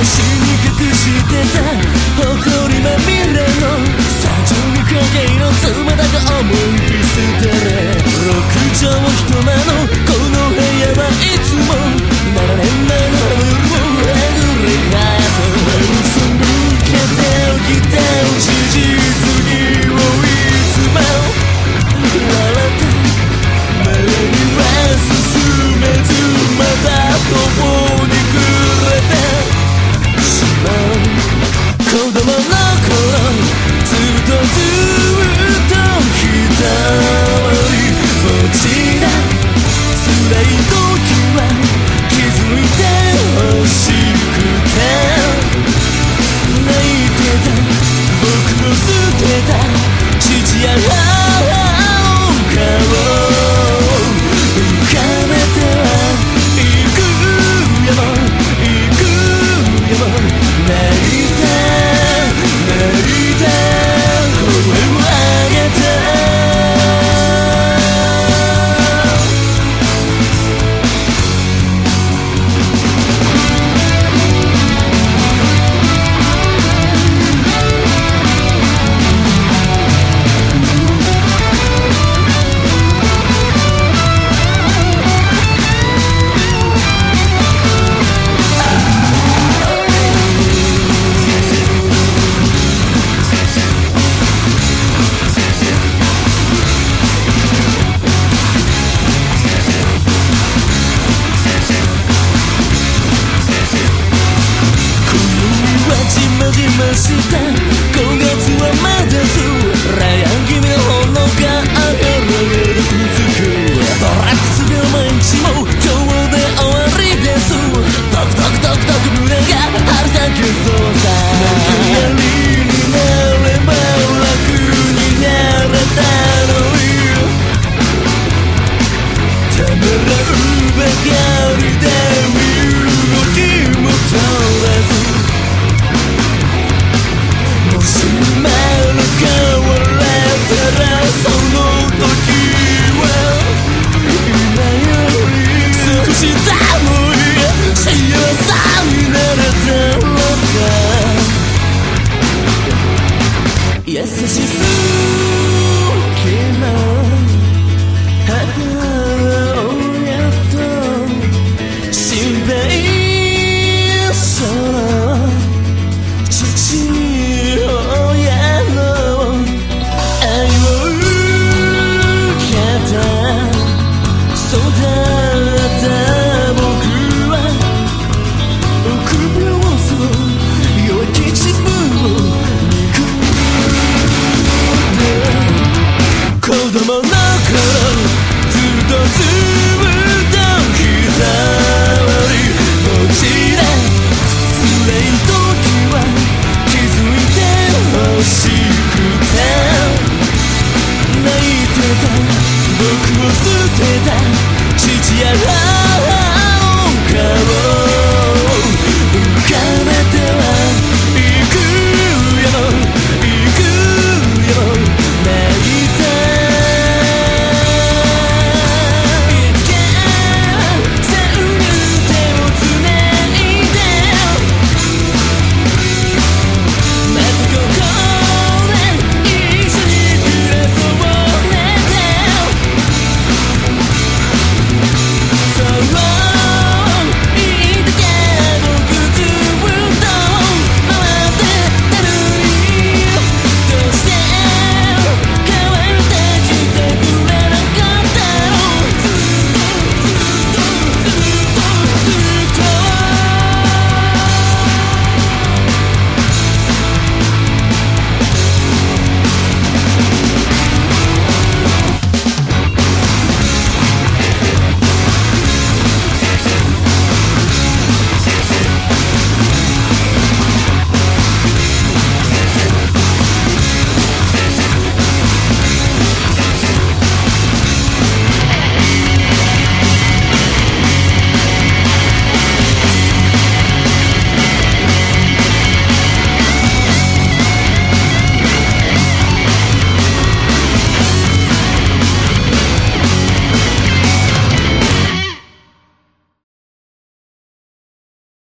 足に隠してた。埃まみれの32影の妻だと思い捨て。供の頃ずっとずっと romance tem. 僕を捨てた父や母を買おう